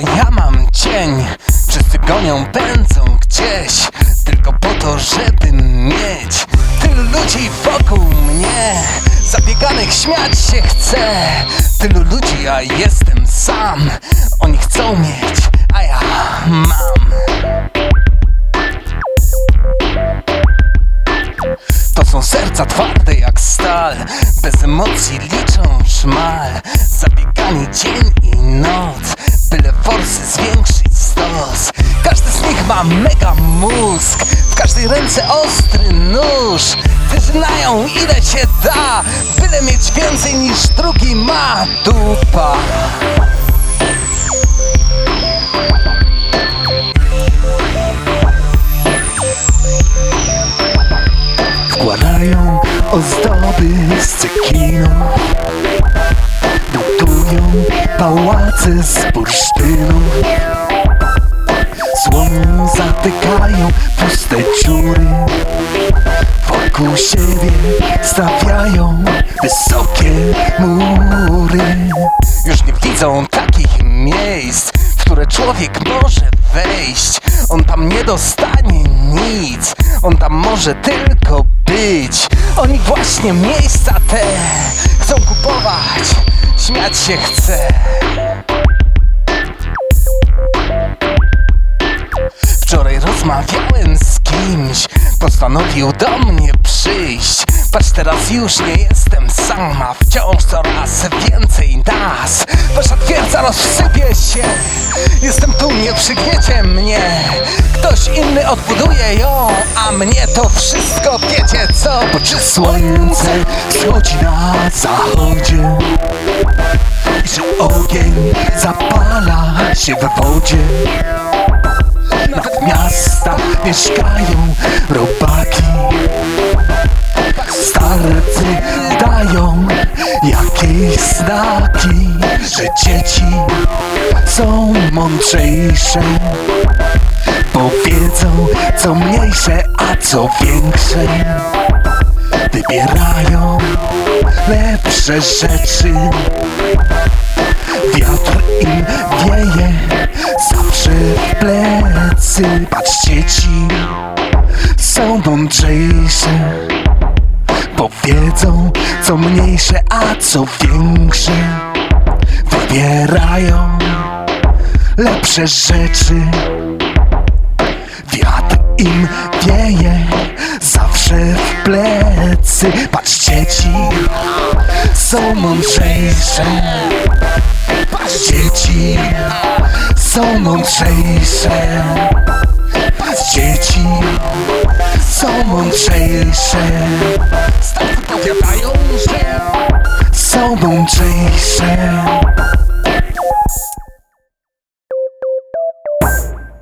a ja mam cień. Wszyscy gonią, pędzą gdzieś. Tylko po to, żeby mieć Tylu ludzi wokół mnie. Zabieganych śmiać się chce Tylu ludzi, a jestem sam. Oni chcą mieć, a ja mam. To są serca twarde jak stal. Bez emocji liczą szmal. Zabiegani dzień i noc Byle forsy zwiększyć stos. Każdy z nich ma mega mózg. W każdej ręce ostry nóż. Wyżynają ile się da Byle mieć więcej niż drugi ma Dupa. Wkładają ozdoby z cekinu Pałace z bursztynu Słomą zatykają puste dziury. Wokół siebie stawiają wysokie mury. Już nie widzą takich miejsc, w które człowiek może wejść. On tam nie dostanie nic, on tam może tylko być. Oni właśnie miejsca te chcą kupować, śmiać się chce Postanowił do mnie przyjść. Patrz teraz już nie jestem sama Wciąż coraz więcej nas. Wasza twierdza rozsypie się Jestem tu, nie przygniecie mnie. Ktoś inny odbuduje ją A mnie to wszystko wiecie co? Bo czy słońce wschodzi na zachodzie. I że ogień zapala się wodzie w miastach mieszkają robaki. Starcy dają jakieś znaki Że dzieci są mądrzejsze. Bo wiedzą co mniejsze, a co większe. Wybierają lepsze rzeczy. Wiatr im wieje zawsze w Patrzcie ci, są mądrzejsze Bo wiedzą co mniejsze, a co większe. Wybierają lepsze rzeczy. Wiatr im wieje zawsze w plecy. Patrzcie ci, są mądrzejsze. Dzieci są mądrzejsze. Dzieci są mądrzejsze Starcy powiadają, że są mądrzejsze